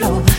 flow.